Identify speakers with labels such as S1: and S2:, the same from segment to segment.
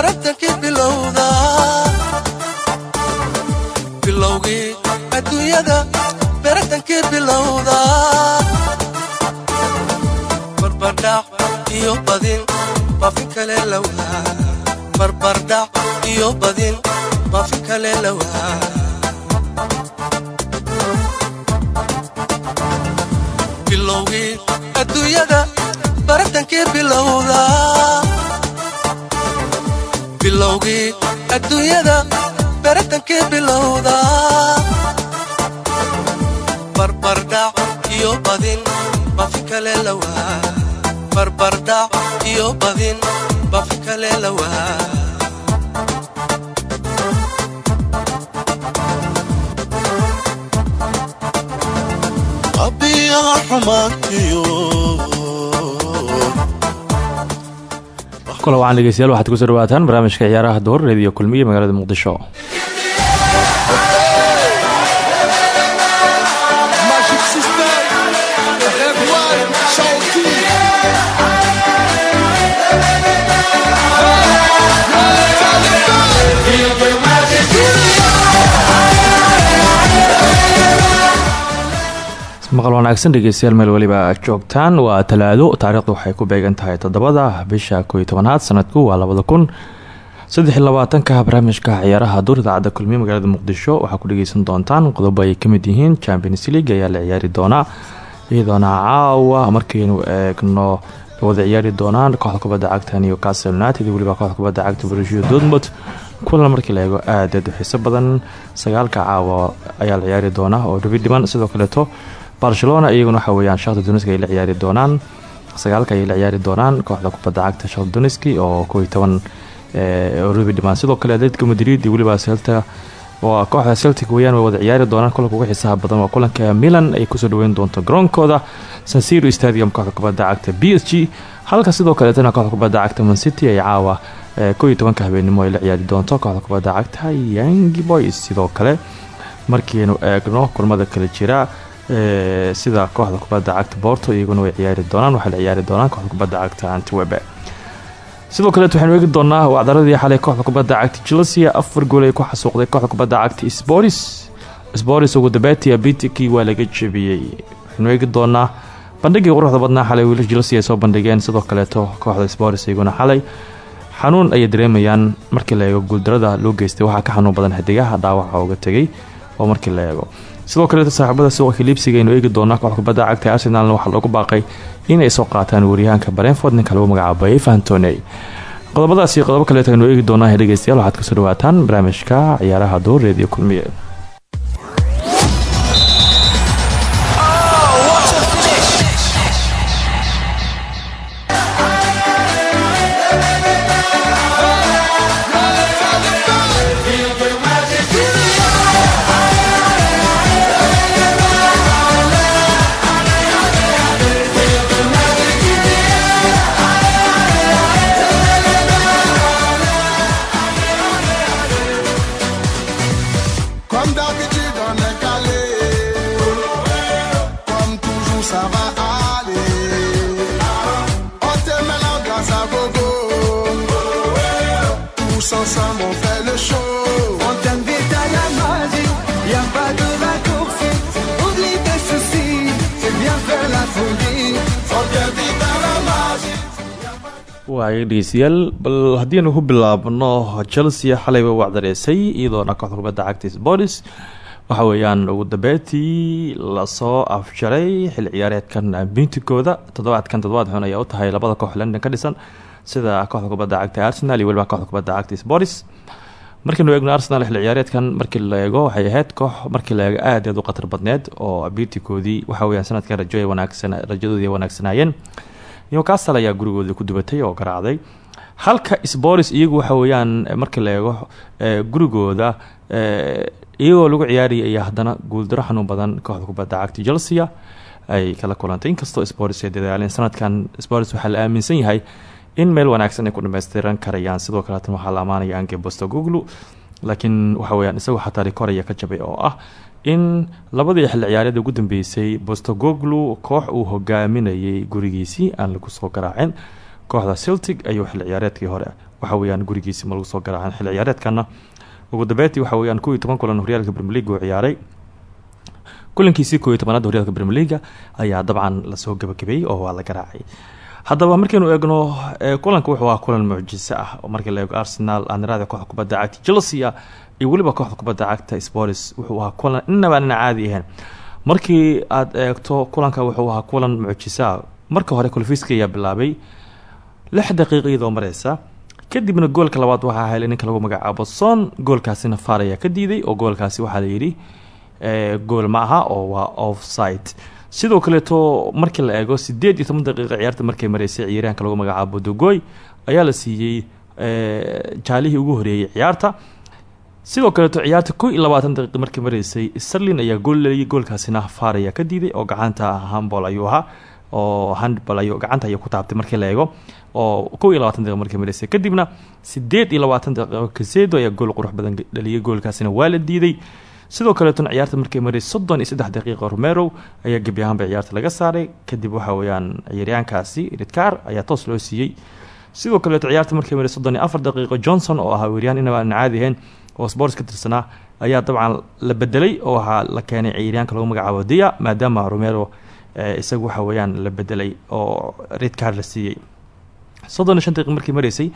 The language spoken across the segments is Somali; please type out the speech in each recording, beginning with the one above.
S1: baratankii bilowda bilowgii adduunyada baratankii bilowda barbardhac iyo badin baafin kale lawaa barbardhac iyo badin baafin kale lawaa bilowgii adduunyada baratankii bilowda bilowgii adduunyada baratankii bilowda barbardhac iyo badin baafin kale lawaa barbardhac iyo badin baafin kale lawaa
S2: abiyaha xumaantiyo
S3: kula wacan dhegeystayaal waxaad ku soo dhawaataan barnaamijka ciyaaraha door reediyo kulmiye magaalada muqdisho maqal wanaagsan dhegeystayaal meel weliba aad joogtaan. Waa talaado taariikhdu waxay ku beegan tahay toddobada bisha kooiyo tobanaad sanadku waa labada kun barnaamijka ciyaaraha duur idaacadda kulmiye magaalada muqdisho waxaa ku dhegeysan doontaan qodobo ay ka mid yihiin champions league ayaa la ciyaari doonaa iyadoona caawa markaynu eegno wada ciyaari doonaan kooxda kubadda cagta newcastle united weliba kooxda kubadda cagta borussia dortmund. Kulan markii la eego aadaad u xiiso badan sagaalka caawa ayaa la ciyaari doonaa oo dhabi dhiman sidoo kaleeto barcelona iyaguna waxa weyaan shakta duniski ay la ciyaari doonaan. Sagaalka ayay la ciyaari doonaan kooxda kubadda cagta shakta duniski oo kooiy toban rubi dhimaan sidoo kale atletico madrid iyo weliba selta waa kooxda celtic weyaan wada ciyaari doonaan. Kulanka ugu xiisaha badan waa kulanka milan ay ku soo dhaweyn doonto garoonkooda. Sansiro stadium kooxda kubadda cagta b halka sidoo kaleetana kooxda kubadda cagta mancity ay caawa kooiyo tobanka habeenimo ay la ciyaari doonto. Kooxda kubadda cagta yangi boys sidoo kale markiinu eegno kulmada kale jira sida kooxda kubadda cagta borto iyaguna way ciyaari doonaan. Waxay la ciyaari doonaan kooxda kubadda cagta antwebe sidoo kaleet waxaynu eegi doonaa wacdaradii xalay kooxda kubadda cagta chelsea. Afar gool ay ku xasuuqday kooxda kubadda cagta sporis sporis ugu dambeetii bitikii waa laga jebiyey. Waxaynu doonaa bandhigii quruxda badnaa xalay wiila chelsea soo bandhigeen. Sidoo kaleeto kooxda sporis iyaguna xalay xanuun ayay dareemayaan markii la eego guuldarada loo geystay. Waxaa ka xanuun badan xidigaha dhaawaca uga tegay oo markii la eego sidoo kaleeta saaxiibada suuqa kaliibsiga aynu eegi doonaa kooxda kubadda cagta arsenalna waxaa loogu baaqay inay soo qaataan waryahaanka barenford ninka lagu magacaabayay fantoney qodobadaas iyo qodobo kaleeta aynu eegi doonaa dhegeystayaal waxaad ka soo dhawaataan barnaamijka ciyaaraha door reediyo kulmiye waaya dhegeystayaal bal haddiinu ku bilaabno chelsea xalayba wacdareysay iyadoona kooxda kubadda cagta sports waxa weeyaan ugu dambeetii la soo afjaray xil ciyaareedkan bintikooda toddobaadkan toddobaad xun ayaa u tahay labada koox ka dhisan sida kooxda kubadda cagta arsenal iyo weliba kooxda kubadda cagta sports markiinu eegno arsenal xil ciyaareedkan markii la eego waxay ahayd koox markii la eego aad aad u badneed oo biitikoodii waxa weyaan sanadkan rajo wanaagsan rajadoodii ay wanaagsanaayeen newcastle ayaa gurigoodii ku dubatay oo garaacday halka sporis iyagu waxa weeyaan markii la eego gurigooda iyagoo lagu ciyaaraya ayaa haddana guuldaro xanuun badan kooxda kubadda cagta chelsea ay kala kulantay. Inkastoo sporis ay dadaaleen sanadkan sporis waxaa la aaminsan yahay in meel wanaagsan ay ku dhameystiran karayaan. Sidoo kaleetan waxaa la amaanaya ange bostogoglu laakiin waxa weyaan isagoo xataa rikoraya ka jabay oo ah in labadii xilli ciyaareed ugu dambeysay bostogoglu koox uu hogaaminayay gurigiisii aan lagu soo garaacin. Kooxda celtic ayuu xilli ciyaareedkii hore waxa weeyaan gurigiisi ma lagu soo garaacan xilli ciyaareedkana ugu dambeyntii waxa weeyaan kow iyo toban kulan horyaalka league uu ciyaaray. Kulankiisii koo iyo tobanaad horyaalka premier leaga ayaa dabcan la soo gabagabeeyey oo waa la garaacay haddaba markaynu eegno kulanka wuxuu ahaa kulan mucjiso ah oo markii la eego arsenal aaniraada kooxda kubadda cagta chelsea iyo weliba kooxda kubadda cagta sports wuxuu ahaa kulan inaba nina caadi ahayn. Markii aad eegto kulanka wuxuu ahaa kulan mucjiso ah marka hore kolfiski ayaa bilaabay lix daqiiqa iyadoo kadibna goolka labaad waxaa helay ninka lagu magacaabo son goolkaasina faar ka diiday oo goolkaasi waxaa layidhi gool ma oo waa offside sidoo kaleeto markii la eego sideed iyo toban ciyaarta markay mareysay ciyaaryahanka lagu magacaabo dogoy ayaa la siiyey jaalihii ugu horeeyey ciyaarta. Sidoo kaleeto ciyaarta ko iyo markay mareysay starlin ayaa gool leliyay goolkaasina faar ka diiday oo gacanta hambol ayuu ahaa oo handbal ay gacanta ayay ku taabtay markii la eego oo kow iyo markay mareysay. Kadibna sideed iyo labaatan daqiiqo kasedo ayaa gool qurux badan dhaliyay goolkaasina waa la diiday sidoo kaleetona ciyaarta markay maray soddon iyo saddex ayaa gebi ahaanba ciyaarta laga saaray. Kadib waxa weeyaan ciyaaryahankaasi ridkaar ayaa toos loo siiyey. Sidoo kaleeto ciyaarta markay maray soddon iyo afar daqiiqo johnson oo ahaa weeryahan inaba aan caadi ahayn oo sports ka tirsanaa ayaa dabcan la bedelay oo waxaa la keenay ciyaaryahanka lagu magacaabo dia maadaama romero isagu waxa weeyaan la bedelay oo ridkaar la siiyey. Soddon iyo shan mareysay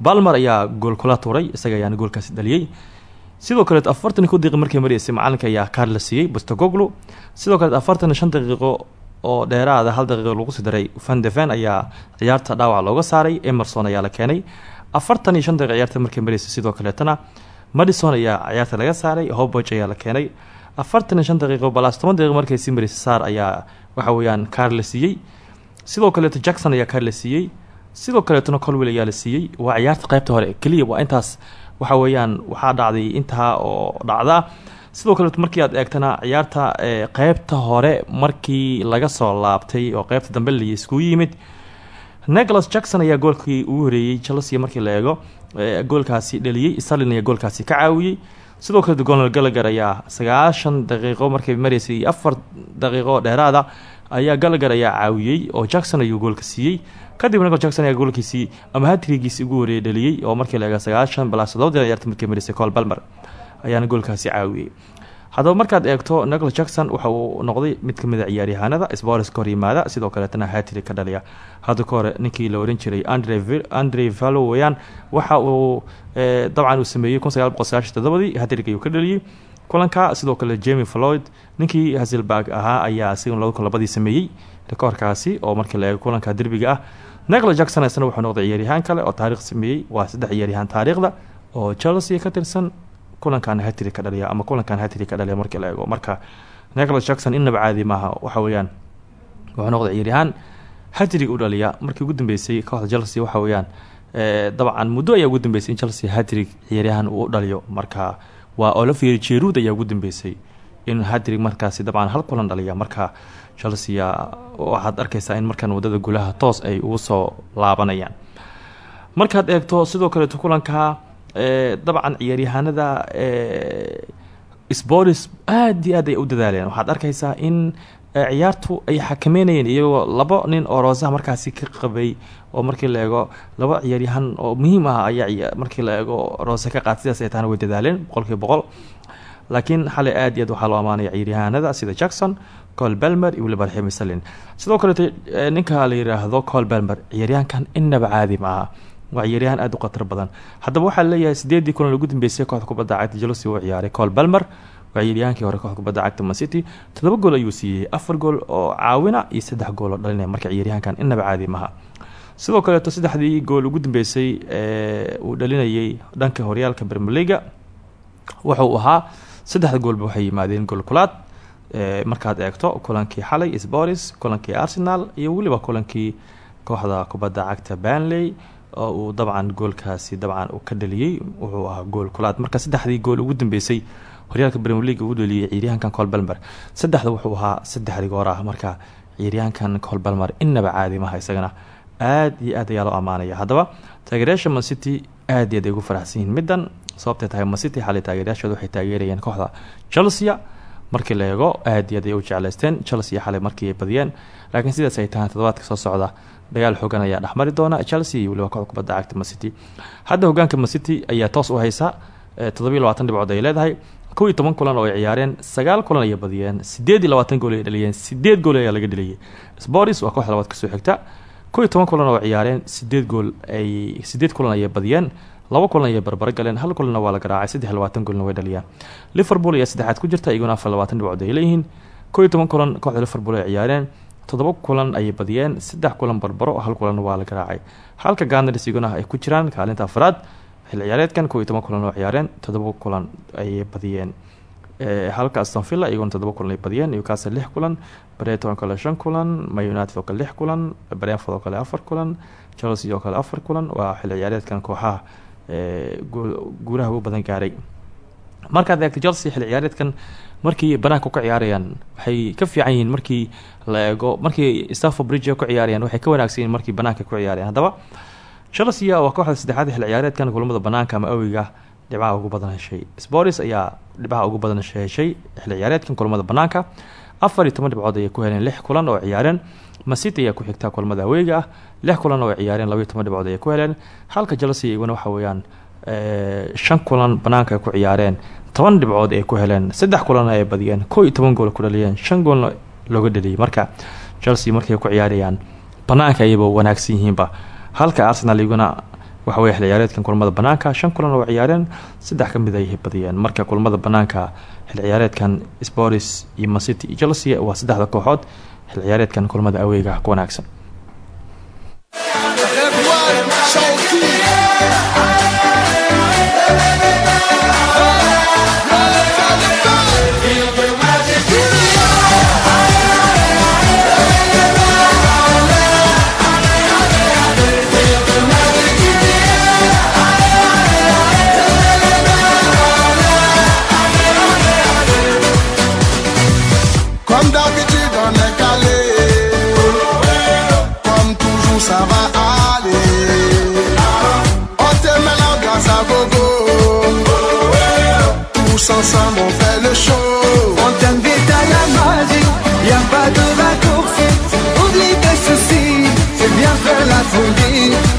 S3: balmer ayaa gool kula tuuray isaga ayaana goolkaasi dhaliyey sidoo kaleeto afartan ko daqiiq markay mareysay macalinka ayaa kaar la siiyey bostogoglu sidoo kaleet afartan daqiiqo oo dheeraada hal daqiiqo lagu sii daray vandeven ayaa ciyaarta dhaawac looga saaray emerson ayaa la keenay. Afartan iyo ciyaarta markay mareysay sidoo kaleetona madison ayaa ciyaarta laga saaray hoboj ayaa la keenay. Afartan iyo shan daqiiqo balaas toban saar ayaa waxa weeyaan kaar la siiyey. Sidoo kaleeto jackson ayaa kaar la siiyey. Sidoo kaleetona colwell ayaa la siiyey. Waa ciyaarta qaybta hore keliya waa intaas waxa weeyaan waxaa dhacday intaa oo dhacda. Sidoo kaleeto markii aad eegtana ciyaarta qeybta hore markii laga soo laabtay oo qeybta dambe la iskugu yimid nicholas jackson ayaa goolkii ugu horeeyey chelsea markii la eego. Goolkaasi dhaliyey starlin ayaa goolkaasi ka caawiyey sidoo kaleeto gonal galagar ayaa sagaashan daqiiqo markay mareysay afar daqiiqo dheeraada ayaa galagar ayaa caawiyey oo jackson ayuu goolka siiyey kadib nichol jackson ayaa goolkiisii ama hatrigiisii ugu horeeyay dhaliyey oo markii la eega sagaashan balaa todoba ciyaarta markii mareysay col balmer ayaana goolkaasi caawiyey. Haddaba markaad eegto nichol jackson waxa uu noqday mid ka mid a ciyaaryahaanada spors ka hor yimaada sidoo kaleetana hatri ka dhaliya hadda ka ninkii la ohan jiray andre valo weyaan waxa uu dabcan uu sameeyey kun sagaal boqol sagaashan todobadii hatrig ayuu ka dhaliyey kulanka sidoo kale jemi floyd ninkii haselberg ahaa ayaa kun labadii sameeyey rekoorkaasi oo markii la eego kulanka derbiga ah nichol jackson isna wuxuu noqday ciyaaryahaan kale oo taarikh sameeyey. Waa saddex ciyaaryahaan taariikhda oo chelsea ka tirsan. Kulankan hatri ka dhaliya ama kulankan hatri ka dhaliya markii la eego. Marka nicholas jackson inaba caadi maaha waxa weeyaan wuxuu noqday ciyaaryahaan hatrig u dhaliya. Markii ugu dambeysay kooxda chelsea waxa weeyaan dabcan muddo ayaa ugu dambeysay in chelsea hatrig ciyaaryahaan uu dhaliyo. Marka waa olivier jerud ayaa ugu dambeysay in hatrig markaasi dabcan hal kulan dhaliya. Marka chelsea waxaad arkaysaa in markan waddada gulaha toos ay ugu soo laabanayaan. Markaad eegto sidoo kaleeto kulanka dabcan ciyaaryahaanada sports aad iyo aad ay u dadaaleen waxaad arkaysaa in ciyaartu ay xakameynayeen iyagoo labo nin oo roosaha markaasi ka qabay oo markii la eego laba ciyaaryahaan oo muhiim ah ayaa markii la eego roose ka qaad sidaas ay tahana way dadaaleen boqolkiiba boqol. Laakiin xalay aad iyo aad waxaa loo amaanaya ciyaaryahaanada sida jackson col belmer iyo weliba raxim salin sidoo kaleeto ninka la yiraahdo col belmer ciyaaryahankan inaba caadi ma aha. Waa ciyaaryahaan aada u khatar badan. Haddaba waxaa leeyahay sideedii kulan ugu dambeysay kooxda kubadda cagta chelsea uu ciyaaray. Col belmer waa ciyaaryahankii hore kooxda kubadda cagta mancity toddoba gool ayuu siiyey afar gool oo caawina iyo saddex gool oo dhalinaya. Marka ciyaaryahankan inaba caadi maha sidoo kaleeto saddexdii gool ugu dambeysay uu dhalinayay dhanka horyaalka bermeliga wuxuu ahaa saddexda goolba waxay yimaadeen gool kulaad markaad eegto kulankii xalay sporis kulankii arsenal iyo weliba kulankii kooxda kubadda cagta banley oo uu dabcan goolkaasi dabcan uu ka dhaliyey wuxuu ahaa gool kulaad. Marka saddexdii gool ugu dambeysay horyaalka premier league uu dhaliyay ciyaaryahankan colbalmer saddexda wuxuu ahaa saddexdii goor ah. Marka ciyaaryahankan colbalmer inaba caadi maha isagana aad iyo aad ayaa loo ammaanaya. Haddaba taageerayaasha mancity aad iyo aad ay ugu faraxsan yihiin middan sababtay tahay mancity xalay taageerayaashooda waxay taageerayeen kooxda chelsea markii la eego aad iyo aad ay u jecleysteen chelsea xalay markii ay badiyeen. Laakiin sidaas ay tahay toddobaadka soo socda. Dagaal xoogan ayaa dhexmari doona chelsea iyo waliba kooxda kubadda cagta macity hadda hogaanka macity ayaa toos u haysa toddobiyo labaatan dhibcood ay leedahay. Kow iyo toban kulan oo ay ciyaareen sagaal kulan ayay badiyeen sideed iyo labaatan gool ay dhaliyeen sideed gool ayaa laga dheliyay sports waa kooxda labaad ka soo xigta. Kow iyo toban kulan oo ciyaareen sideed gool ay sideed kulan ayay badiyeen laba kulan ayay barbaro galeen hal kulanna waa la garaacay saddex labaatan way dhaliyaan. Liverpool ayaa saddexaad ku jirta iyaguna afar dhibcood ay leeyihiin. Kow iyo toban kulan kooxda liverpool ay ciyaareen toddoba kulan ayay badiyeen saddex kulan barbaro hal kulanna waa la garaacay. Halka ganars iyaguna ay ku jiraan kaalinta afraad xil ciyaareedkan kow iyo toban kulan oo ciyaareen toddoba kulan ayay badiyeen. Halka aston villa iyaguna toddoba kulan ay badiyeen newcastle lix kulan breton oo kale kulan ma united oo kale lix kulan brentford oo kale afar kulan chelsea oo kale afar kulan waa xil ciyaareedkan kooxaha guuraha u badan gaaray. Markaad eegto chelsea xil ciyaareedkan markii banaanka ka ciyaarayaan waxay ka fiican yihiin markii la eego markii stafford bridge ku ciyaarayaan waxay ka wanaagsan yihiin markii banaanka ku ciyaarayaan. Haddaba chelsea waa kooxda saddexaad xil ciyaareedkan kulamada banaanka ama awiga dhibcaha ugu badan heshay. Sports ayaa dhibcaha ugu badan heshay xil ciyaareedkan kulamada banaanka. Afar iyo toban dhibcood ayay ku heleen lix kulan oo ciyaareen. Masity ayaa ku xigtaa kulamada aweyga ah lix kulan oo ciyaareen labaiyo toban dhibcood ayay ku heleen. Halka chelsea iyaguna waxa weeyaan shan kulan banaanka ay ku ciyaareen toban dhibcood ay ku heleen saddex kulan ay badiyeen kow iyo toban gool ku dhaliyeen shan goolna looga dhaliyay. Marka chelsea markay ku ciyaarayaan banaanka ayayba wanaagsan yihiinba. Halka arsenal iyaguna waxa weye xil ciyaareedkan kulamada banaanka shan kulan oo ciyaareen saddex ka mid ay badiyeen. Marka kulamada banaanka xil ciyaareedkan sports iyo macity iyo chelsea waa saddexda kooxood xil ciyaareedkan kulamada aweyga ku wanaagsan
S2: Comme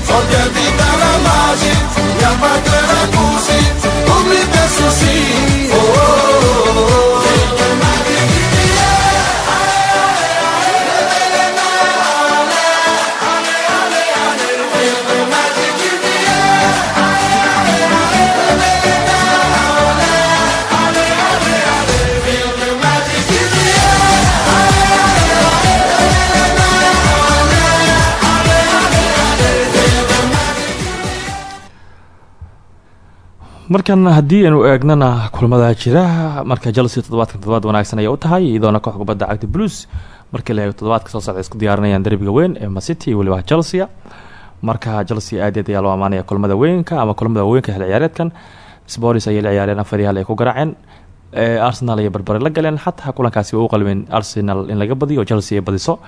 S4: folie.
S3: Markan haddii aynu eegnana kulamada jira marka chelsea toddobaadkan toddobaad wanaagsan ayay u tahay iyadoona koox kubadda cagta blues markii la eego toddobaadka soo socda isku diyaarinayaan derbiga weyn ee macity weliba chelsea. Marka chelsea aadeed ayaa loo amaanaya kulamada weynka ama kulamada weynka xil ciyaareedkan. Sports ayay la ciyaareen afar iyo ku garaaceen. Arsenal ayay barbare la galeen xataa kulankaasi waa u arsenal in laga badiyo chelsea badiso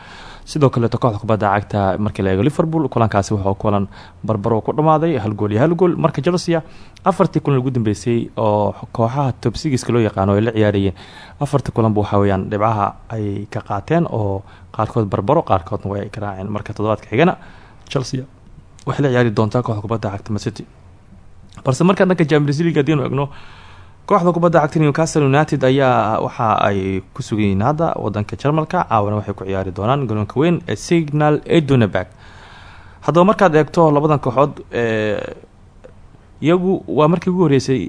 S3: sidoo kaleeto kooxda kubadda cagta markii la eego liverpool kulankaasi wuxuu kulan barbaro ku dhamaaday hal gool iyo hal gool. Marka chelsea afartii kulan ugu dambeysay oo kooxaha tobsigiska loo yaqaano ay la ciyaarayeen afartii kulanba waxaa weyaan dhibcaha ay ka qaateen oo qaarkood barbaro qaarkoodna way ka raaceen. Marka toddobaadka xigana chelsea waxay la ciyaari doontaa kooxda kubadda cagta macity balse markaa dhanka champions league haddiinu egno kooxda kubadda cagta newcastle united ayaa waxa ay ku sugan hadda wadanka jarmalka caawana waxay ku ciyaari doonaan garoonka weyn ee signal edunebag haddaba markaad eegto labadan kooxood iyagu waa markii ugu horeysay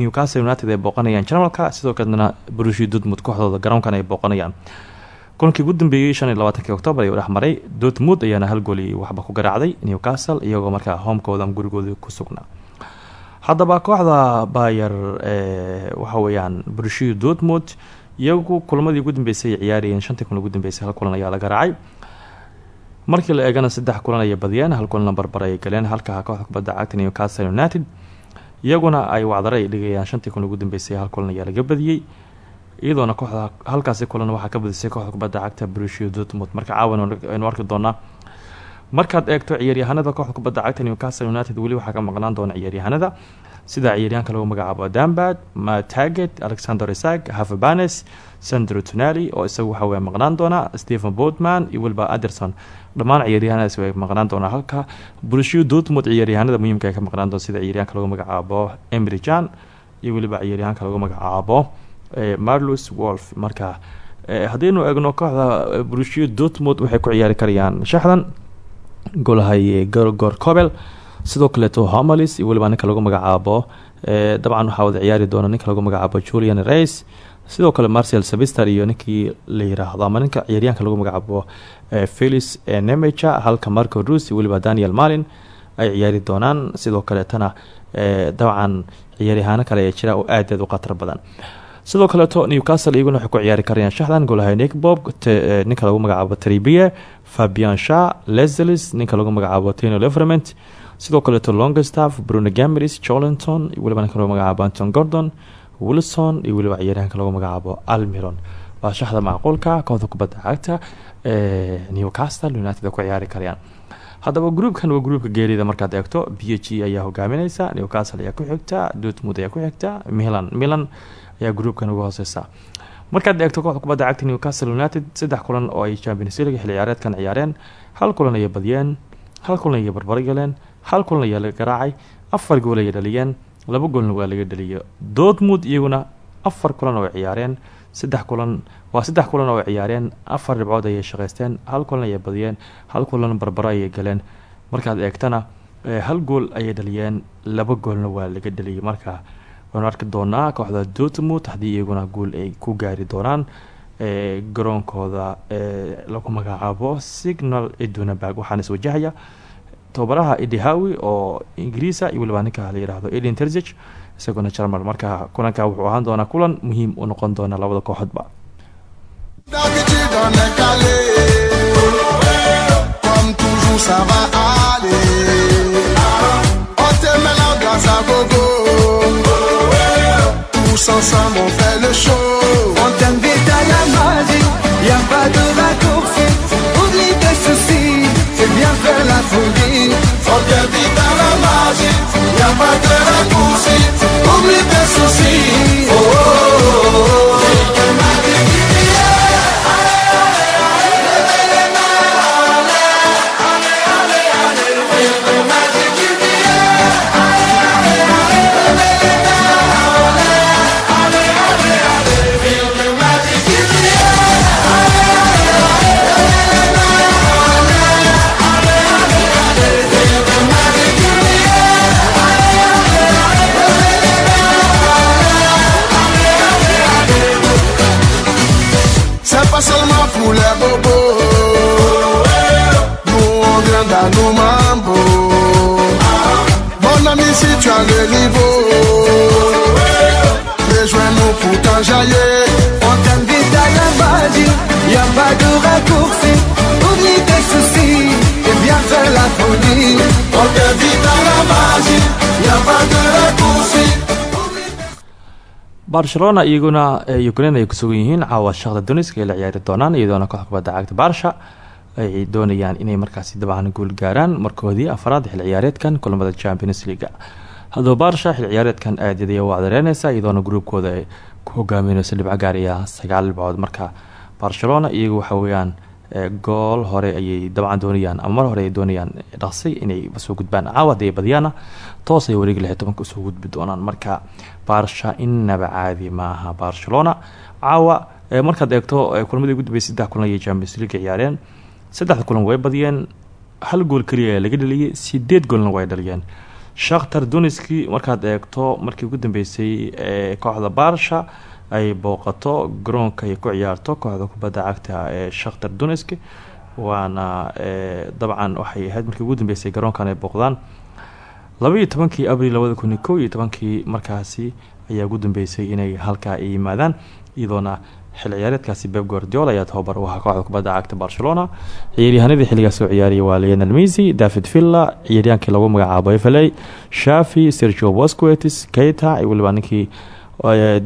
S3: newcastle united ay booqanayaan jarmalka sidoo kalena brushi dudmud kooxdooda garoonkan ay booqanayaan. Kulankii ugu dambeeyey shan iyo labaatankii octoobar ayuu dhexmaray ayaana hal gooli waxba ku garaacday newcastle iyagoo markaa homekooda ama gurigooda ku sugnaa haddaba kooxda bayer waxa weeyaan brushio dortmund iyagu kulamadii ugu dambeysay ay ciyaarayeen. Shantii kulan ugu dambeysay hal kulan ayaa la garaacay markii la eegana saddex kulan ayay badiyeen hal kulanna barbar ayay galeen. Halka kooxda kubadda cagta newcastle united iyaguna ay wacdare ay dhigayaan shantii kulan ugu dambeysay hal kulan ayaa laga badiyey iyadoona kooxda halkaasi kulan waxaa ka badisay kooxda kubadda cagta brushio dortmund. Marka caawan aynu arki doonaa markaad eegto ciyaaryahanada kooxda kubadda cagta newcastle united weli waxaa ka maqnaan doona ciyaaryahanada. Sida ciyaaryahanka lagu magacaabo dambad mataget alexander isag hafabanes sandro tunali oo isagu waxa weye maqnaan doona stephen botman iyo weliba anderson. Dhammaan ciyaaryahanadaas way maqnaan doonaa halka bulshiyo dortmund ciyaaryahanada muhiimka ay ka maqnaan doona sida ciyaaryahanka lagu magacaabo emry jan iyo weliba ciyaaryahanka lagu magacaabo marlus wolf marka haddaynu eegno kooxda bulshiyo dortmund waxay ku ciyaari karayaan shaxdan golahay gorgor cobel sidoo kaleeto homalis iyo weliba ninka lagu magacaabo dabcan waxaa wada ciyaari doona ninka lagu magacaabo julian race sidoo kale marcel sabister iyo ninkii la yiraahdo ama ninka ciyaaryahanka lagu magacaabo felix nemecha halka marco rus iyo weliba daniel malin ay ciyaari doonaan. Sidoo kaleetana dabcan ciyaaryahaano kale ee jira oo aad aad u khatar badan sidoo kaleeto newcastle iyaguna waxay ku ciyaari karayaan shaxdan golahay nickbob ninka lagu magacaabo tribie fabian sha lezelis ninka lagu magacaabo tino leverment sidoo kaleeto longstaff bruno gameris jolinton iyo ninka lagu magacaabo anton gordon wilson iyo weliba ciyaaryahanka lagu magacaabo almiron. Waa shaxda macquulka kooxda kubadda cagta ee newcastle united ku ciyaari karayaan. Haddaba gruubkan waa gruubka geerida markaad eegto b e ayaa hogaamineysa newcastle ayaa ku xigta dortmund ayaa ku xigta milan milan ayaa gruubkan uga hooseysa markaad eegto kooxda kubadda cagta newcastle united saddex kulan oo ay champions league xilli ciyaareedkan ciyaareen hal kulan ayay badiyeen hal kulan ayay barbaro galeen hal kulan ayaa laga garaacay afar gool ayay dhaliyeen laba goolna waa laga dhaliyo dortmund iyaguna afar kulan oo ciyaareen saddex kulan waa saddex kulan oo ciyaareen afar dhibcood ayay shaqeysteen hal kulan ayay badiyeen hal kulan barbaro ayay galeen. Markaad eegtana hal gool ayay dhaliyeen laba goolna waa laga dhaliyay marka waanu arki doonaa kooxda dortmund haddii iyaguna guul ay ku gaari doonaan garoonkooda lagu magacaabo signal idunabag. Waxaana iswajahaya tobabaraha edihawi oo ingiriisa iyo waliba ninka la yihahdo edin terzig isaguna jarmal marka kulanka wuxuu ahaan doonaa kulan muhiim u noqon doona labada kooxoodba
S2: Tous ensemble on fait le show
S4: On t'invite à la magie, y a pas de raccourci. Oublie tes soucis, c'est bien faire la folie.
S2: On t'invite à la magie Y'a pas de raccourci Oublie tes soucis oh, oh,
S3: barcelona iyaguna ukrain ay kusugan yihiin caawa shaqda duniska ay la ciyaari doonaan iyadoona kooxda kubadda cagta barsha ay doonayaan inay markaasi dabcan guul gaaraan. Markoodii afraad xil ciyaareedkan kulamada champions leaga haddaba barsha xil ciyaareedkan aadadaya waa dareyneysa iyadoona gruubkooda ay ku hogaamineyso dhibco gaaraya sagaal dhibcood marka barcelona iyagu waxa weeyaan gool hore ayay dabcan doonayaan ama mar hore ay doonayaan dhaqsi inay soo gudbaan. Caawa haddii ay badiyaana toos ay wareegi lixi tobanka u soo gudbi doonaan. Marka barsha inaba caadi maaha barcelona. Caawa markaad eegto kulamadii ugu dambeysay saddex kulan ayay champions league ciyaareen. Saddexda kulan way badiyeen hal gool keliya laga dhaliyay sideed goolna way dhaliyeen. Shakhtar duniski markaad eegto markii ugu dambeysay kooxda barsha ay booqato garoonka ay ku ciyaarto kooxda kubadda cagta ee shakhtar duniski waana dabcan waxay ahayd markii ugu dambeysay garoonkan ay booqdaan. Labaiyo tobankii abril labada kun markaasi ayaa ugu dambeysay inay halkaa ay yimaadaan iyadoona xil ciyaareedkaasi beb guardiola ayaa tababar u kooxda kubadda cagta barcelona. Ciyaaryahanadii xilligaas soo ciyaariyay waa leonel mesy david villa ciyaaryaankii lagu magacaabo efla shafi sergio bosquetis keita iyo weliba ninkii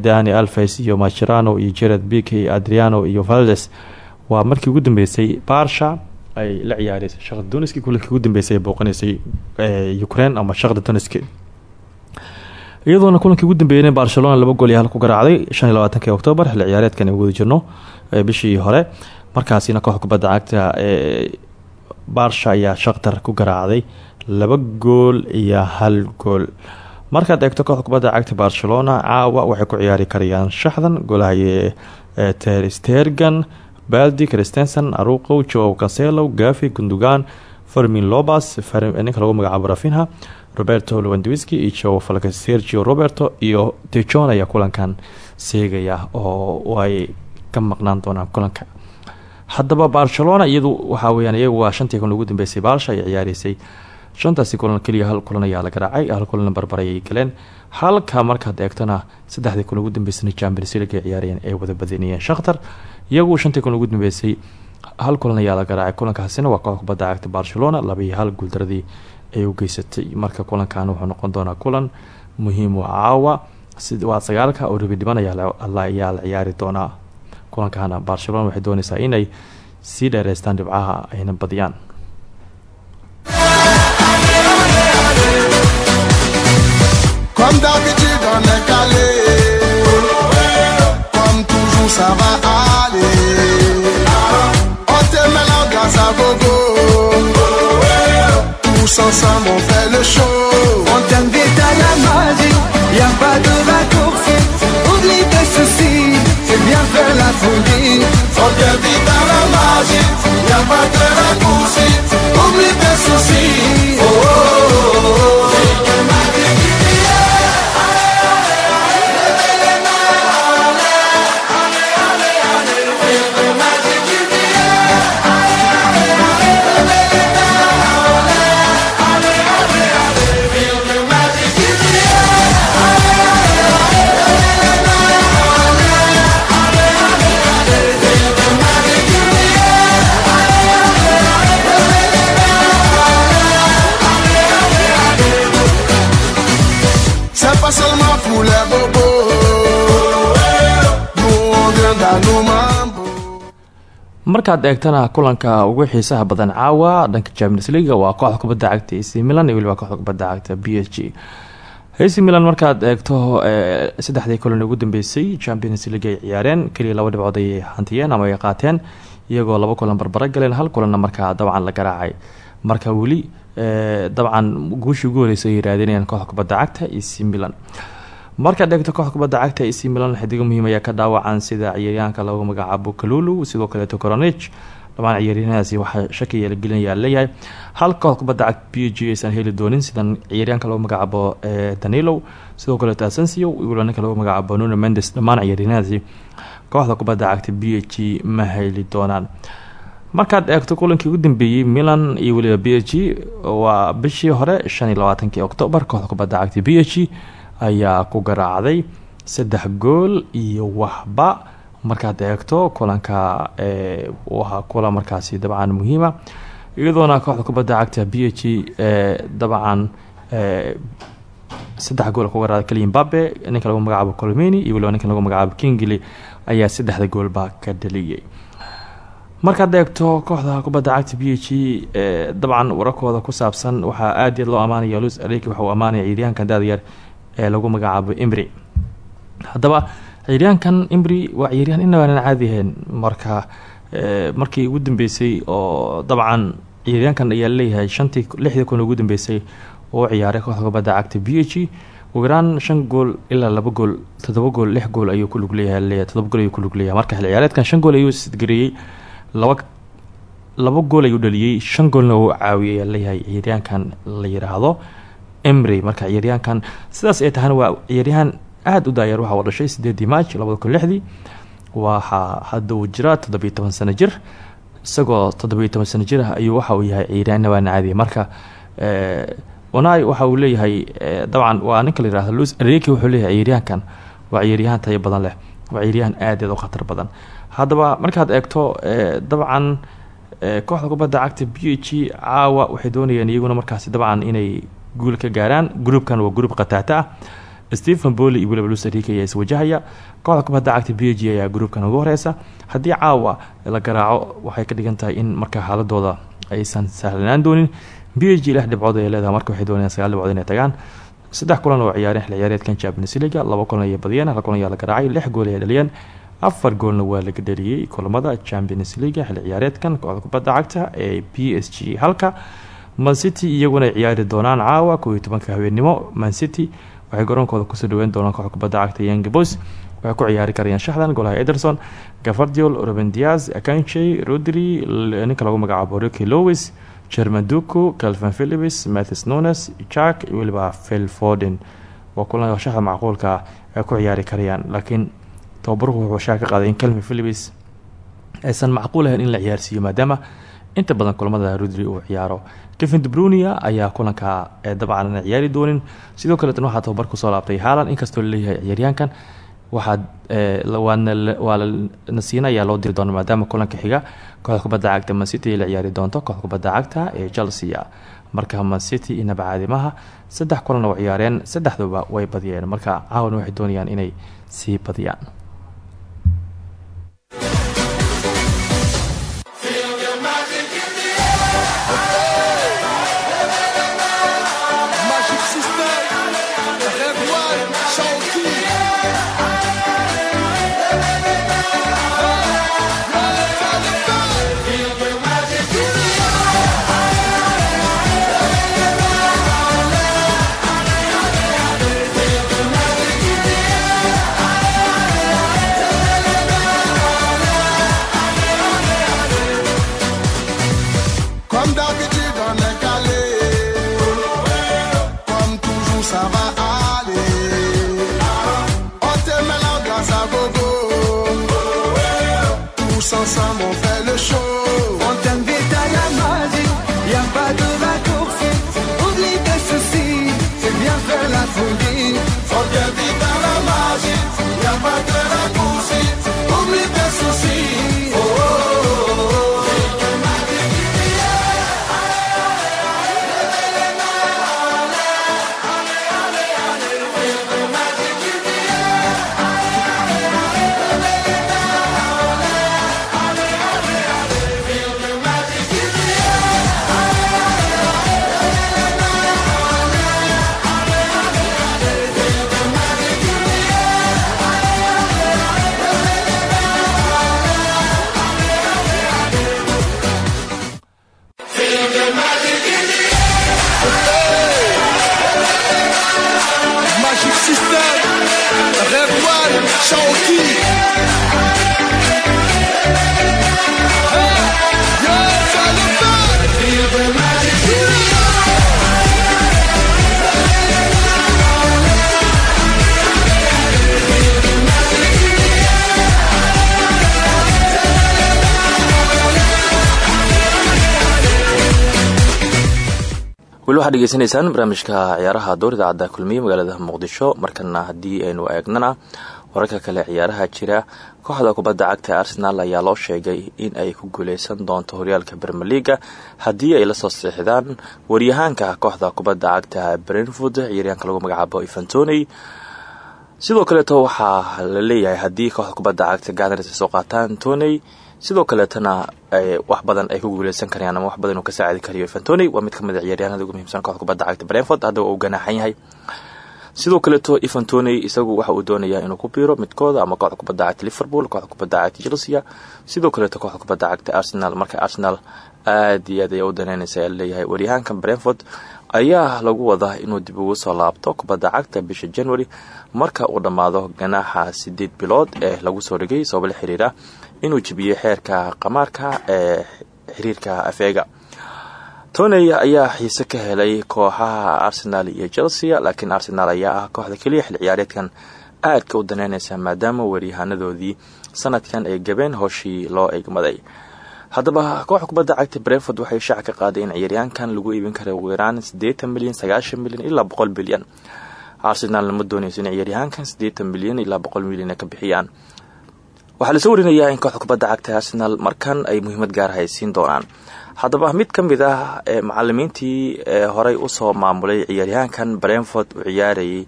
S3: dani alves iyo machirano iyo jared bik adriano iyo valdes. Waa markii ugu dambeysay barsha ay la ciyaareysay shaqda duniski kulinkii ugu dambeysay ay booqaneysay ukraine ama shaqda duniski. Iyadoona kulankii ugu dambeeyey barcelona laba gool iyo hal ku garaacday shan iyo labaatanki octoobar xilli ciyaareedkan wada jirno bishii hore. Markaasina kooxda kubadda cagta ee barsha ayaa shaktar ku garaacday laba gool iyo hal gool markaad eegto kooxda kubadda cagta barcelona caawa waxay ku ciyaari karayaan shaxdan golahaye terstergan baldi christensen aruqow joe cancelo gafi gundugan fermin lobas ninka lagu magacaabo rafinha roberto lewandwiski iyo falka sergio roberto iyo tejon ayaa kulankan seegaya oo ay ka maqnaan doonaan kulanka. Haddaba barcelona iyadu waxaa weyaan iyagu waa shantii kun ugu dambeysay baalsha ay ciyaareysay shantaasi kulan keliya hal kulan ayaa la garaacay hal kulan barbar ayay galeen. Halka markaad eegtona saddexdii kun ugu dambeysana champions league ay ciyaarayeen ay wada badinayeen shakhtar iyagu shantii kun ugu dambeysay hal kulan ayaa la garaacay. Kulankaasina waa koox kubadda cagta barcelona laba iyo hal guuldaradii ay u geysatay. Marka kulankan wuxuu noqon doonaa kulan muhiim u caawa. Waa sagaalka oo rabidhiban ayaa la ciyaari doonaa. Kulankana barcelona waxay dooneysaa inay sii dheereystaan dhibcaha ayna badiyaan
S2: Y'a
S3: markaad eegtana kulanka ugu xiisaha badan caawa dhanka champions leaga waa kooxda kubadda cagta ac milan iyo kooxda kubadda cagta b ac milan markaad eegto saddexdii kulan ugu dambeysay champions league ay ciyaareen keliya laba dhibcood ayay hantiyeen ama ay qaateen iyagoo laba kulan barbara galeen hal kulanna markaa dabcan la garaacay. Marka weli dabcan guushii ugu raadinayaan kooxda kubadda cagta ac milan markaad eegto kooxda kubadda cagta ac milan xidigo muhiim ayaa ka dhaawacan sida ciyaaryahanka lagu magacaabo kalulu sidoo kaleeto coronage dhamaan ciyaaryahanadaasi waxaa shaki yeelgelinayaa leeyahay. Hal kooxda kubadda cagta b aysan heli doonin sidan ciyaaryahanka lagu magacaabo danilow sidoo kaleeto asensio waliba ninka lagu magacaabo nuno mendes. Dhammaan ciyaaryahanadaasi kooxda kubadda cagta b ma heli doonaan. Markaad eegto kulankii ugu dambeeyey milan iyo weliba b waa bishii hore shan iyo labaatankii octoobar cagta b ayaa ku garaacday saddex gool iyo waxba. Markaad eegto kulanka waa kulan markaasi dabcan muhiima. Iyadoona kooxda kubadda cagta b h g dabcan saddex gool ku garaacday kaliya mbabe ninka lagu magacaabo colmeni iyo waliba ninka lagu magacaabo kingly ayaa saddexda goolba ka dhaliyay. Markaad eegto kooxda kubadda cagta b h g dabcan wararkooda ku saabsan waxaa aad iyaad loo amaanaya lus areki waxa uu amaanaya ciyaaryahanka daadayar ee lagu magacaabo imri. Haddaba ciyaaryahankan imri waa ciyaaryahan inaanan caadi ahayn. Marka markii ugu dambeysay oo dabcan ciyaaryahankan ayaa leeyahay shantii lixdii kun ugu dambeysay oo ciyaaray kooxda cagta b h ugu yaraan shan gool ilaa laba gool todoba gool lix gool ayuu ku lug leeyahay todoba gool ayuu ku lug leeyahay. Marka xil ciyaareedkan shan gool ayuu sidgareeyey laba laba gool ayuu dhaliyey. Shan goolna uu caawiyay leeyahay ciyaaryahankan la yiraahdo emry marka ciyaaryahankan sidaas ay tahana waa ciyaaryahan aada u daayar waxa uu dhashay sideedii march labada kun hadda uu jiraa toddobiyo toban sano jir isagoo toddobiyo toban sano jir ah ayuu waxa uu yahay ciyaaryahan nawaana caadiya marka onai waxa uu leeyahay dabcan waa ninka la yiraahdo lus areki wuxuu leeyahay ciyaaryahankan waa ciyaaryahan tayo badan leh waa ciyaaryahan aad aad u khatar badan. Haddaba markaad eegto dabcan kooxda kubadda cagta b caawa waxay doonayeen iyaguna markaasi dabcan inay guul ka gaaraan. Groupkan waa group khataata ah. Stephen boli iyo weliba lusarika ayaa iswajahaya kooxda kubadda cagta b ayaa groupkan ugu horeysa. Haddii caawa la garaaco waxay ka dhigan tahay in marka xaaladooda aysan sahlanaan doonin. B g lix dhibcood ay leedahay marka waxay doonayaan sagaal dhibcood inay tagaan. Saddex kulan oo ciyaareen xil ciyaareedkan champions leaga laba kulan ayay badiyeen hal kulan ayaa la garaacay lix gool ayay dhaliyeen afar goolna waa laga dhaliyey kulamada champions leaga xil ciyaareedkan kooxda kubadda cagta ee b s g. Halka mancity iyaguna ciyaari doonaan caawa kow iyo tobanka habeennimo mancity waxay garoonkooda ku soo dhaweyn doonaan kubadda cagta young boys. Waxay ku ciyaari karayaan shaxdan golaha ederson gavardiol roben diaz akanchey rodri ninka lagu magacaabo ricky lowis germanduco calvin philips mathis nunes jack iyo weliba phil forden waa kulan shaxda macquulka ay ku ciyaari karayaan laakiin tababaruhu wuxuu shaa qaaday in calvin philips aysan macquul ahayn in la ciyaarsiiyo maadaama inta badan kulamada rodri uu ciyaaro kevin debrunia ayaa kulanka dabcan aan ciyaari doonin. Sidoo kaleetan waxaa tababar ku soo laabtay haalan inkastoo la leeyahay ciyaaryahankan. Waxaa waa nasiina ayaa loo diri maadaama kulanka xiga kooxda kubadda cagta mancity ay la ciyaari doonto kooxda kubadda cagta ee chelsea. Marka mancity iyo nabcaadimaha saddex kulan oo ciyaareen saddexduba way badiyeen. Marka caawan waxay doonayaan inay sii badiyaan weli waxaad dhegeysanaysaan barnaamijka ciyaaraha door idaacadda kulmiye magaalada muqdisho. Markana haddii aynu eegnana wararka kale ciyaaraha jira. Kooxda kubadda cagta ee arsenal ayaa loo sheegay in ay ku guuleysan doonto horyaalka bermeliga haddii ay la soo seexdaan waryahaanka kooxda kubadda cagta brentford ciyaaryahanka lagu magacaabo evantony sidoo kaleeto waxaa la leeyahay haddii kooxda kubadda cagta ganars ay soo qaataan toney sidoo kaleetana wax badan ay ku guuleysan karayaan ama wax badan uu ka saacidi karayo evantony waa mid ka mid a ciyaaryahanada ugu muhiimsan kooxda kubadda cagta brentford. Haddaba uu ganaaxan yahay. Sidoo kaleeto evantony isagu waxa uu doonayaa inuu ku biiro midkooda ama kooxda kubadda cagta liverpool kooxda kubadda cagta chelsea. Sidoo kaleeto kooxda kubadda cagta arsenal. Marka arsenal aad iyo aad ay u daneynaysa ee la leeyahay brentford. Ayaa lagu wadaa inuu dib ugu soo laabto kubadda cagta bisha january marka uu dhammaado ganaaxa sideed bilood ee lagu soo dhigay sabab la xiriira inuu jebiyey xeerka qamaarka ee xiriirka afeega. Toney ayaa xiise ka helay kooxaha arsenal iyo chelsea laakiin arsenal ayaa ah kooxda keliya xil ciyaareedkan aadka u daneynaysa maadaama weeryahaanadoodii sanadkan ay gabeen hooshii loo egmaday haddaba kooxda kubadda cagta brentford waxay shaaca ka qaaday in ciyaaryahankan lagu iibin kara ugu yaraan siddeetan milyan sagaashan milyan ilaa boqol bilyan. Arsenalna ma doonayso in ciyaaryahankan siddeetan milyan ilaa boqol milyan ay ka bixiyaan waxaa la soo warinayaa in kooxda kubadda cagta arsenal markan ay muhiimad gaar haysiin doonaan. Haddaba mid ka mid ah macalimiintii horey u soo maamulay ciyaaryahankan brentford uu ciyaarayay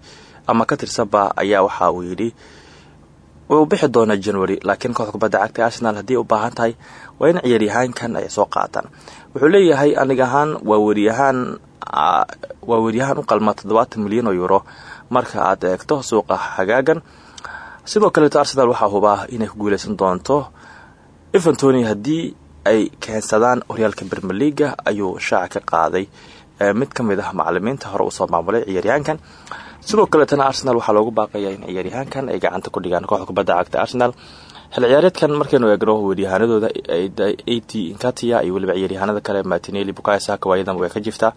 S3: ama ka tirsanba ayaa waxa uu yidhi wuu bixi doonaa january laakiin kooxda kubadda cagta arsenal haddii u baahan tahay waa in ciyaaryahaankan ay soo qaataan. Wuxuu leeyahay aniga ahaan waa weriyahaan waa weriyahaan u qalma toddobaatan milyan oo euro. Marka aad eegto suuqa hagaagan sidoo kaleeto arsenal waxaa hubaa inay ku guuleysan doonto eventoni haddii ay keensadaan horyaalka bermer leaga ayuu shaaca ka qaaday. Mid ka mid ah macalimiinta hore u soo maamulay ciyaaryahaankan sidoo kaleetana arsenal waxaa loogu baaqaya in ciyaaryahaankan ay gacanta ku dhigaan kooxda kubadda cagta arsenal. Xil ciyaareedkan markaynu eegno weeryahaanadooda at inkatia iyo weliba ciyaaryahaanada kale martineli bukayo saka waayadan way ka jiftaa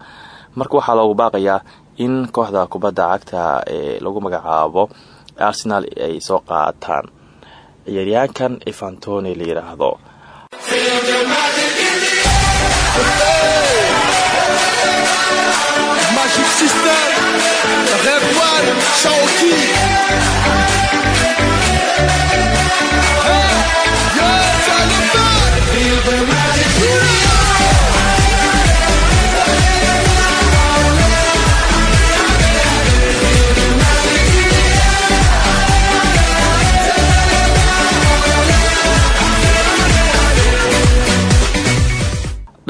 S3: marka waxaa loogu baaqayaa in kooxda kubadda cagta ee lagu magacaabo arsenal ay soo qaataan. Ciyaaryahankan evantoni la yidhaahdo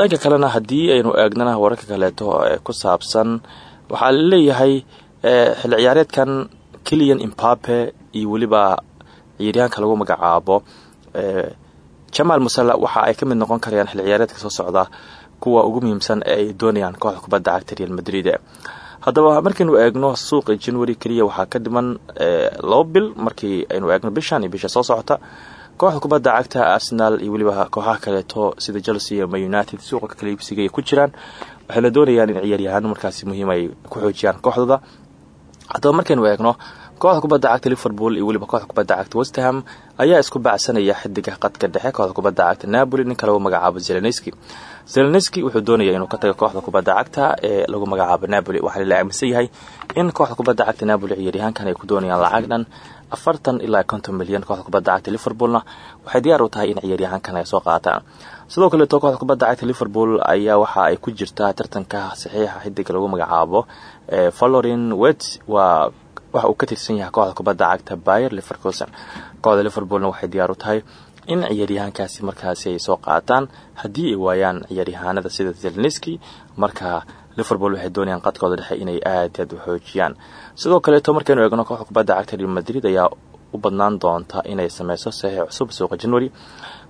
S3: dhanka kalena haddii aynu eegnana wararka kaleeto ee ku saabsan waxaa la leeyahay xil ciyaareedkan kilian imbape iyo weliba ciyaaryahanka lagu magacaabo jamaal musalla waxa ay ka mid noqon karayaan xil ciyaareedka soo socda kuwa ugu muhiimsan ee ay doonayaan kooxda kubadda cagta real madrid. Haddaba markaynu eegno suuqa january keliya waxaa ka dhiman laba bil markii aynu eegno bishan iyo bisha soo socota kooxda kubadda cagta arsenal iyo weliba kooxaha kaleeto sida chelsea iyo ma united suuqa kala iibsiga ay ku jiraan. Waxayna doonayaan in ciyaaryahaano markaasi muhiim ay ku xoojiyaan kooxdooda. Haddaba markaynu eegno kooxda kubadda cagta liverpool iyo weliba kooxda kubadda cagta westham ayaa isku baacsanaya xidiga qadka dhexe kooxda kubadda cagta napoli ninka lagu magacaabo zelenski zelenski wuxuu doonaya inuu ka tago kooxda kubadda cagta ee lagu magacaabo napoli. Waxaana la aaminsan yahay in kooxda kubadda cagta napoli ciyaaryahaankan ay ku doonayaan lacag dhan afartan ilaa konton milyan kooxda kubadda cagta liverpoolna. Waxay diyaar u tahay in ciyaaryahaankan ay soo qaataan sidoo kaleeto kooxda kubadda cagta liverpool ayaa waxa ay ku jirtaa tartanka saxiixa xidiga lagu magacaabo valorin wet waa waxa uu ka tirsan yahay kooxda kubadda cagta bayer liverkusen kooxda liverpoolna waxay diyaar u tahay in ciyaaryahaankaasi markaasi ay soo qaataan. Haddii ay waayaan ciyaaryahaanada sida zelniski marka liverpool waxay doonayaan qadkooda dhexe inay aad aad u xoojiyaan. Sidoo kaleeto markaynu eegno kooxda kubadda cagta real madrid ayaa u badnaan doonta inay sameyso saxiix cusub suuqa january.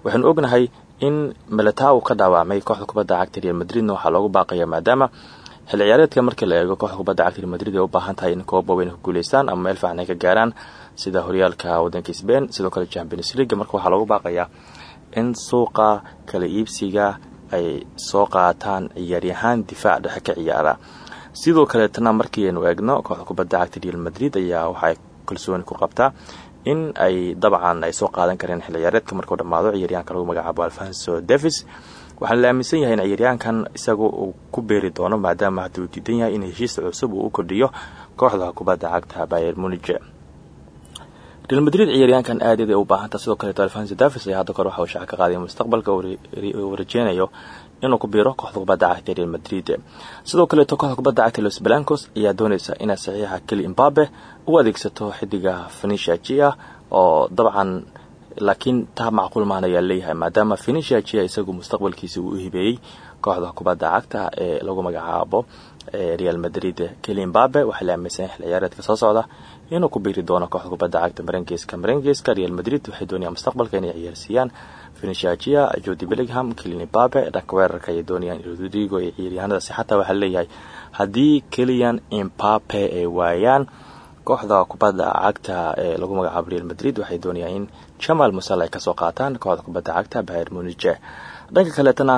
S3: Waxaanu ognahay in melataw ka dhaawacmay kooxda kubadda cagta real madridna waxaa loogu baaqaya maadaama xil ciyaareedka la eego kooxda cagta real madrid ay u baahan tahay in koob waaweyn ku guuleystaan ama meel fiican ay ka gaaraan sida horyaalka wadanka sbain sidoo kale champions league. Marka waxaa loogu baaqayaa in suuqa kala iibsiga ay soo qaataan ciyaaryahaan difaac dhexe ka ciyaara. Sidoo kaleetana markii aynu eegno kooxda kubadda cagta real madrid ayaa waxaay kalsooni ku qabtaa in ay dabcan ay soo qaadan kareen xil ciyaareedka markuu dhammaado ciyaaryahanka lagu magacaabo alfonso davis waxaana la aaminsan yahay in ciyaaryahankan isagu uu ku beeri doono maadaama hadda uu diidan yahay in heshiis cusub uu u kordhiyo kooxda kubadda cagta bayer munige real madrid ciyaaryahankan aadaed ay u baahanta sidoo kaleeto alfonso davis ayaa hadda kore waxa uu shaaca ka qaaday mustaqbalka uu rajeynayo inuu ku biiro kooxda kubadda cagta real madrid. Sidoo kaleeto kooxda cagta los blancos ayaa dooneysa inay saxiixa keli imbabe u adeegsato xidiga fenicia gia oo dabcan laakiin taa macquul mahan ayaa leeyahay maadaama fenicia gia isagu mustaqbalkiisa uu u kooxda kubadda cagta ee lagu magacaabo real madrid. Keli imbabe waxaa la aaminsan xil soo socda inuu ku biiri doono kooxda kubadda cagta marengeska marengeska real madrid waxay doonayaan mustaqbalka inay ciyaarsiiyaan. Fenicia jodi bellingham kelin babe dhanka weerarka ayay doonayaan. Rodrigo iyo ciyaaryahanadaasi xataa waxaa leeyahay. Haddii keliyan imbape ay waayaan kooxda kubadda cagta ee lagu magacaabo real madrid waxay doonayaan in jamal musal ay ka soo qaataan kooxda kubadda cagta bayer munige dhanka kaleetana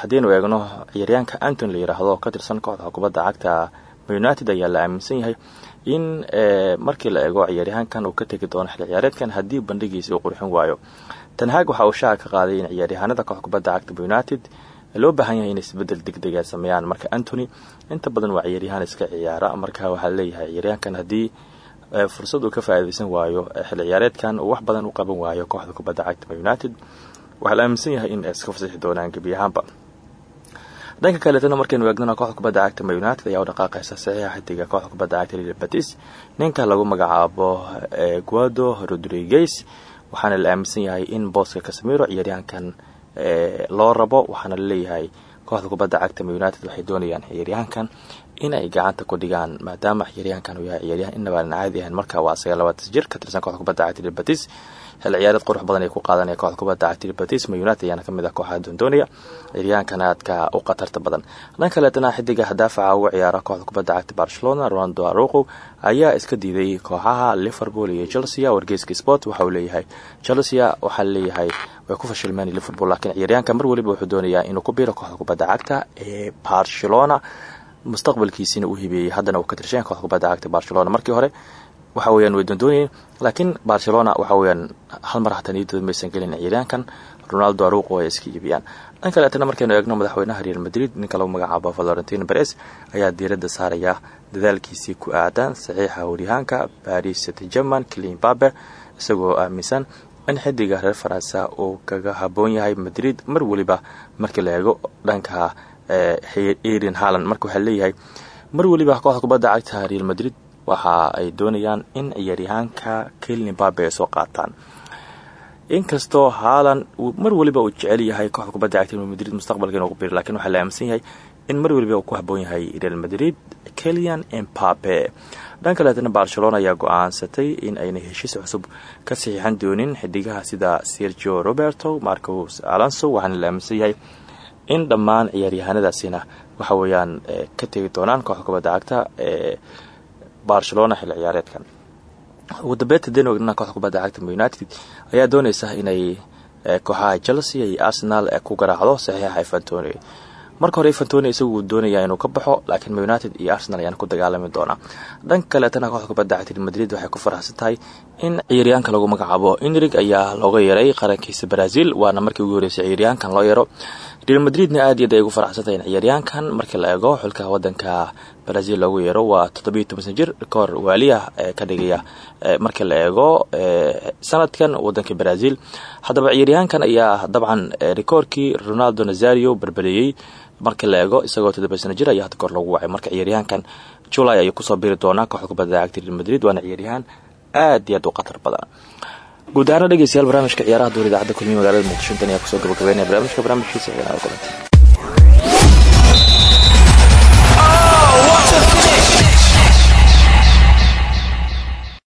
S3: haddiinu eegno ciyaaryahanka anton la yiraahdo ka tirsan kooxda kubadda cagta united ayaa la aaminsan yahay in markii la eego ciyaaryahaankan uu ka tegi doono xil ciyaareedkan haddii bandhigiisa uu qurxin waayo. Tanhaag waxa uu shaaca ka qaaday in ciyaaryahaanada koox kubadda cagta united loo baahan yahay inay isbeddel degdega sameeyaan. Marka antony inta badan waa ciyaaryahaan iska ciyaara marka waxaa leeyahay ciyaaryahankan haddii fursad uu ka faa'iideysan waayo xil ciyaareedkan wax badan u qaban waayo kooxda kubadda cagta united. Waxaa la aaminsan yahay in iska fasixi doonaan gebi ahaanba dhanka kaleetana markaynu eegnana kooxda kubadda cagta ma united ayaa dhaqaaqaysa saxiixa xidiga kooxda kubadda cagta real batis ninka lagu magacaabo guado rodriguez waxaana la aaminsan yahay in booska casamiro ciyaaryahankan loo rabo waxaana la leeyahay kooxda kubadda cagta ma united waxay doonayaan ciyaaryahankan in ay gacanta ku dhigaan maadaama ciyaaryahankan uu yahay ciyaaryahan inaba aan caadi ahayn marka waa sagaal labaatan jir ka tirsan kooxda kubadda cagta real batis xil ciyaareed qurux badan ay ku qaadanaya kooxda kubadda cagta real batis ma united ayaana ka mid ah kooxaha doondoonaya ciyaaryahankan aadka u khatarta badan. Dhan kaleetana xidiga daafaca uga ciyaara kooxda kubadda cagta barcelona ronaldo aruqo ayaa iska diiday kooxaha liverpool iyo chelsea. Wargeyska sport waxa uu leeyahay chelsea waxaa leeyahay way ku fashilmeen liverpool laakiin ciyaaryahanka mar waliba wuxuu doonayaa inuu ku biiro kooxda kubadda cagta ee barcelona. Mustaqbalkiisina uu hibeeyey haddana uu ka tirshan kooxda cagta barcelona. Markii hore waxa weyaan way doondoonayeen laakiin barcelona waxa weyaan hal mar hataa niyadooda maysan gelin ciyaaryahankan ronaldo aruqo ay iska iibiyaan. Dhan kaleetana markaynu eegno madaxweynaha real madrid ninka lagu magacaabo valorentino beres ayaa diiradda saaraya dadaalkiisii ku aadan saxiixa waryahaanka baris st german clinbabe isagoo aaminsan in xidiga reer faransa uu kaga haboon yahay madrid mar weliba markii la eego dhanka eden haland marka waxaa leeyahay mar weliba kooxda kubadda cagta real madrid waxa ay doonayaan in ciyaaryahaanka kelin babe ay soo qaataan. Inkastoo haalan mar waliba uu jecel yahay kooxda kubadda cagta real madrid mustaqbalka inuu ku biiro lakiin waxaa la aaminsan yahay in mar waliba uu ku haboon yahay real madrid kelian empape dhan kaleetana barcelona ayaa go'aansatay in ayna heshiis cusub ka saxiixan doonin xidigaha sida sergio roberto marcos alonso. Waxaana la aaminsan yahay in dhammaan ciyaaryahanadaasina waxa weeyaan ka tegi doonaan kooxda cagta ee barcelona xilli ciyaareedkan. Ugu dambeynta deen ognana kooxda kubadda cagta united ayaa dooneysa inay kooxaha chelsea iyo arsenal ku garaacdo saxiixa evantoni marka hore evantoni isagu uu doonaya inuu ka baxo laakiin united iyo arsenal ayaana ku dagaalami doonaa. Dhanka kaleetana kooxda kubadda cagta madrid waxay ku faraxsan tahay in ciyaaryahanka lagu magacaabo. Inrig ayaa looga yeeray qarankiisa brazil waana markii ugu horeysay ciyaaryahankan loo yeero real madridna aad iyo aad ay ugu faraxsantahay in ciyaaryahankan. Markii la eego xulka wadanka brazil loogu yeero waa toddobiiyo toban san jir koor waaliya ee ka dhigaya markii la eego sanadkan wadanka brazil. Haddaba ciyaaryahankan ayaa dabcan rikoorkii ronaldo nazario berberiyey markii la eego isagoo toddoba sana ayaa hadda kor loogu wacay. Marka ciyaaryahankan julay ayuu ku soo biri doonaa kooxda real madrid waana ciyaaryahan aad iyo aad u khatar badan guud ahaana dhegeystayaal barnaamijka ciyaaraha duur idaacadda kulmiye magaalada muqdisho intan ayaa ku soo gabagabeynaya barnaamijka barnaamijkiisa eeganaa kulanta